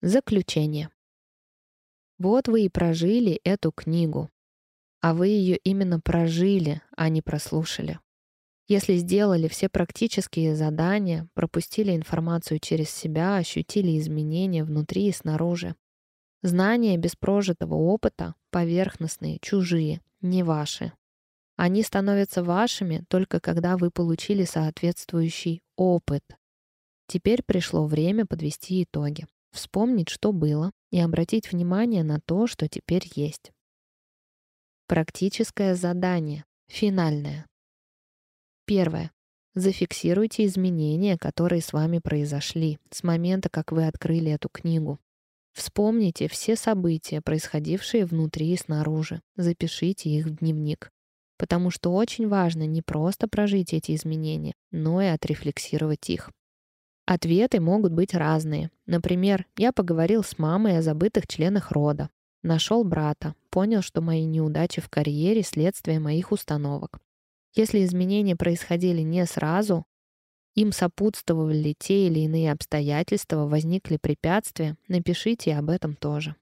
Заключение. Вот вы и прожили эту книгу. А вы ее именно прожили, а не прослушали. Если сделали все практические задания, пропустили информацию через себя, ощутили изменения внутри и снаружи. Знания без прожитого опыта поверхностные, чужие, не ваши. Они становятся вашими только когда вы получили соответствующий опыт. Теперь пришло время подвести итоги, вспомнить, что было, и обратить внимание на то, что теперь есть. Практическое задание. Финальное. Первое. Зафиксируйте изменения, которые с вами произошли с момента, как вы открыли эту книгу. Вспомните все события, происходившие внутри и снаружи. Запишите их в дневник. Потому что очень важно не просто прожить эти изменения, но и отрефлексировать их. Ответы могут быть разные. Например, я поговорил с мамой о забытых членах рода. Нашел брата, понял, что мои неудачи в карьере — следствие моих установок. Если изменения происходили не сразу, им сопутствовали те или иные обстоятельства, возникли препятствия, напишите об этом тоже.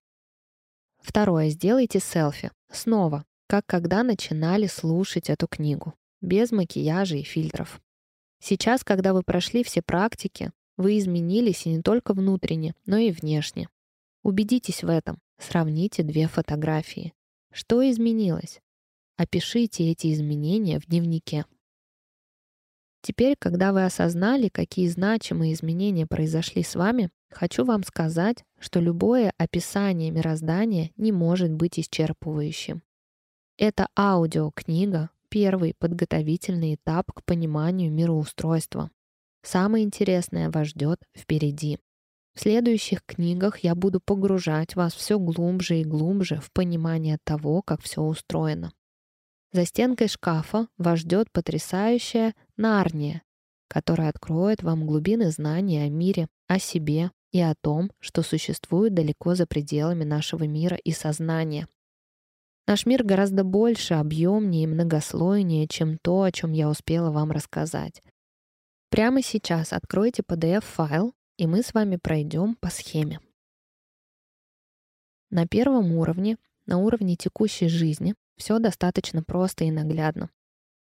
Второе. Сделайте селфи. Снова, как когда начинали слушать эту книгу. Без макияжа и фильтров. Сейчас, когда вы прошли все практики, вы изменились и не только внутренне, но и внешне. Убедитесь в этом. Сравните две фотографии. Что изменилось? Опишите эти изменения в дневнике. Теперь, когда вы осознали, какие значимые изменения произошли с вами, хочу вам сказать, что любое описание мироздания не может быть исчерпывающим. Это аудиокнига — первый подготовительный этап к пониманию мироустройства. Самое интересное вас ждет впереди. В следующих книгах я буду погружать вас все глубже и глубже в понимание того, как все устроено. За стенкой шкафа вас ждет потрясающая Нарния, которая откроет вам глубины знаний о мире, о себе и о том, что существует далеко за пределами нашего мира и сознания. Наш мир гораздо больше, объемнее и многослойнее, чем то, о чем я успела вам рассказать. Прямо сейчас откройте PDF-файл, и мы с вами пройдем по схеме. На первом уровне, на уровне текущей жизни, все достаточно просто и наглядно.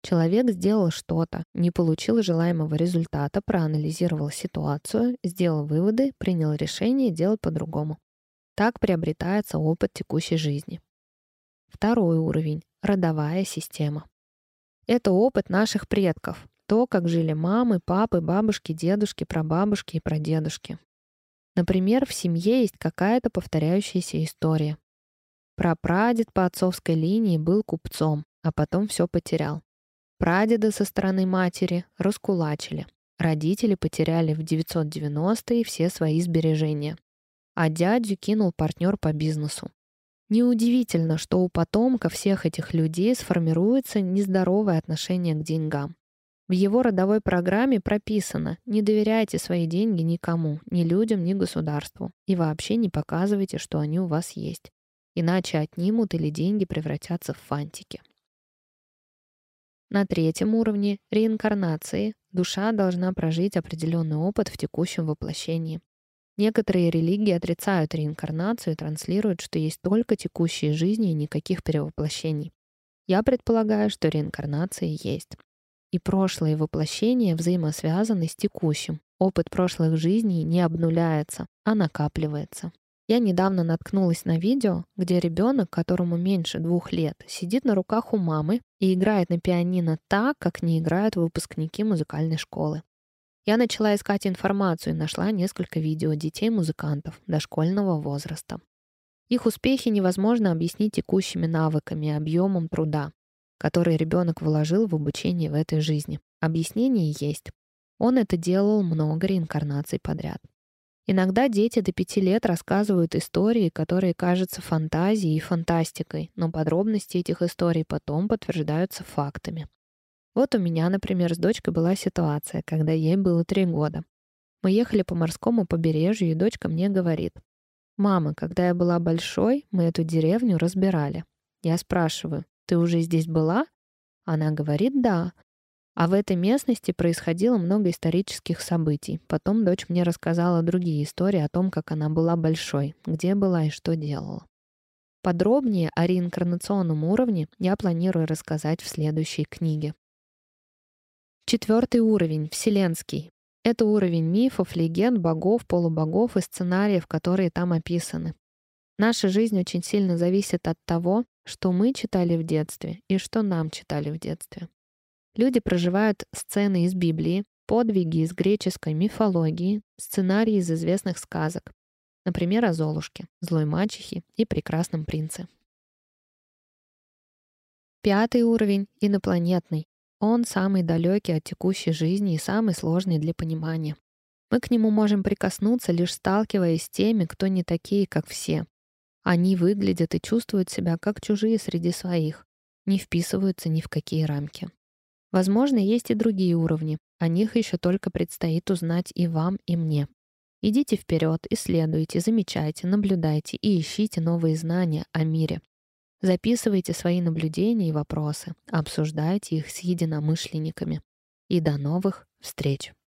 Человек сделал что-то, не получил желаемого результата, проанализировал ситуацию, сделал выводы, принял решение делать по-другому. Так приобретается опыт текущей жизни. Второй уровень — родовая система. Это опыт наших предков, то, как жили мамы, папы, бабушки, дедушки, прабабушки и прадедушки. Например, в семье есть какая-то повторяющаяся история. Прапрадед по отцовской линии был купцом, а потом все потерял. Прадеда со стороны матери раскулачили. Родители потеряли в 990-е все свои сбережения. А дядю кинул партнер по бизнесу. Неудивительно, что у потомка всех этих людей сформируется нездоровое отношение к деньгам. В его родовой программе прописано «Не доверяйте свои деньги никому, ни людям, ни государству, и вообще не показывайте, что они у вас есть иначе отнимут или деньги превратятся в фантики. На третьем уровне реинкарнации душа должна прожить определенный опыт в текущем воплощении. Некоторые религии отрицают реинкарнацию и транслируют, что есть только текущие жизни и никаких перевоплощений. Я предполагаю, что реинкарнация есть. И прошлые воплощения взаимосвязаны с текущим. Опыт прошлых жизней не обнуляется, а накапливается. Я недавно наткнулась на видео, где ребенок, которому меньше двух лет, сидит на руках у мамы и играет на пианино так, как не играют выпускники музыкальной школы. Я начала искать информацию и нашла несколько видео детей-музыкантов дошкольного возраста. Их успехи невозможно объяснить текущими навыками и объемом труда, который ребенок вложил в обучение в этой жизни. Объяснение есть. Он это делал много реинкарнаций подряд. Иногда дети до пяти лет рассказывают истории, которые кажутся фантазией и фантастикой, но подробности этих историй потом подтверждаются фактами. Вот у меня, например, с дочкой была ситуация, когда ей было три года. Мы ехали по морскому побережью, и дочка мне говорит, «Мама, когда я была большой, мы эту деревню разбирали». Я спрашиваю, «Ты уже здесь была?» Она говорит, «Да». А в этой местности происходило много исторических событий. Потом дочь мне рассказала другие истории о том, как она была большой, где была и что делала. Подробнее о реинкарнационном уровне я планирую рассказать в следующей книге. Четвертый уровень — Вселенский. Это уровень мифов, легенд, богов, полубогов и сценариев, которые там описаны. Наша жизнь очень сильно зависит от того, что мы читали в детстве и что нам читали в детстве. Люди проживают сцены из Библии, подвиги из греческой мифологии, сценарии из известных сказок, например, о Золушке, злой мачехе и прекрасном принце. Пятый уровень — инопланетный. Он самый далекий от текущей жизни и самый сложный для понимания. Мы к нему можем прикоснуться, лишь сталкиваясь с теми, кто не такие, как все. Они выглядят и чувствуют себя как чужие среди своих, не вписываются ни в какие рамки. Возможно, есть и другие уровни. О них еще только предстоит узнать и вам, и мне. Идите вперед, исследуйте, замечайте, наблюдайте и ищите новые знания о мире. Записывайте свои наблюдения и вопросы, обсуждайте их с единомышленниками. И до новых встреч!